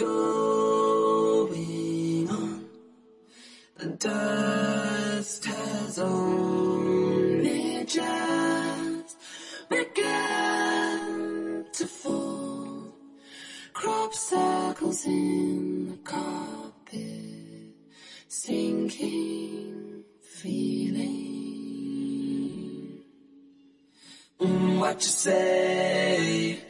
going on. The dust has only just begun to fall. Crop circles in the carpet, sinking feeling. Mm, what you say?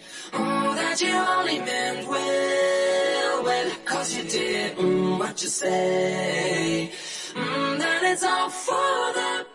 That you only meant well, well, cause you did mm, what you say. Mm, that it's all for the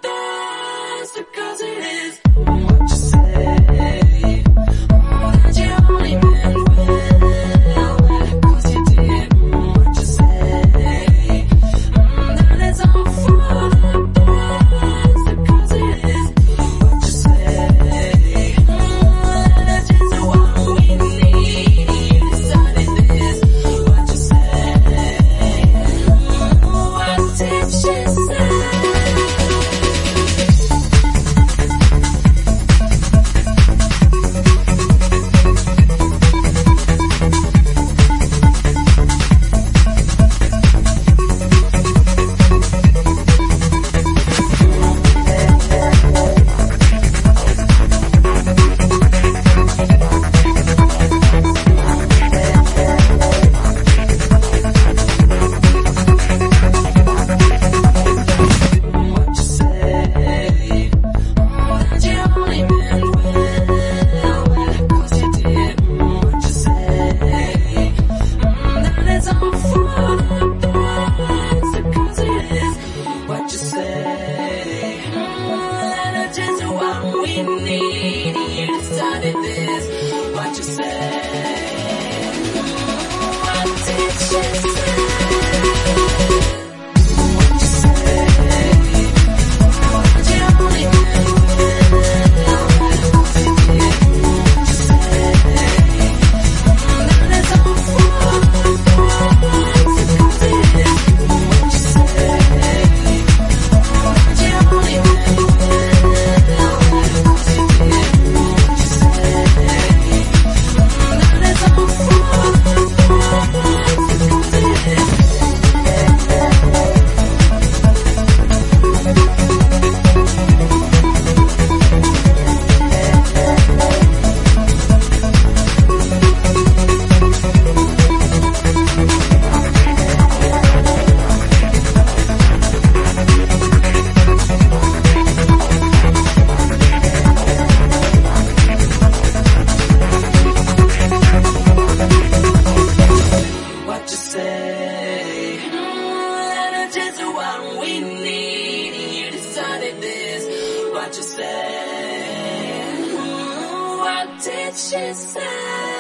we need. You decided this, what you say. We need. You decided this, what you say. What did she say?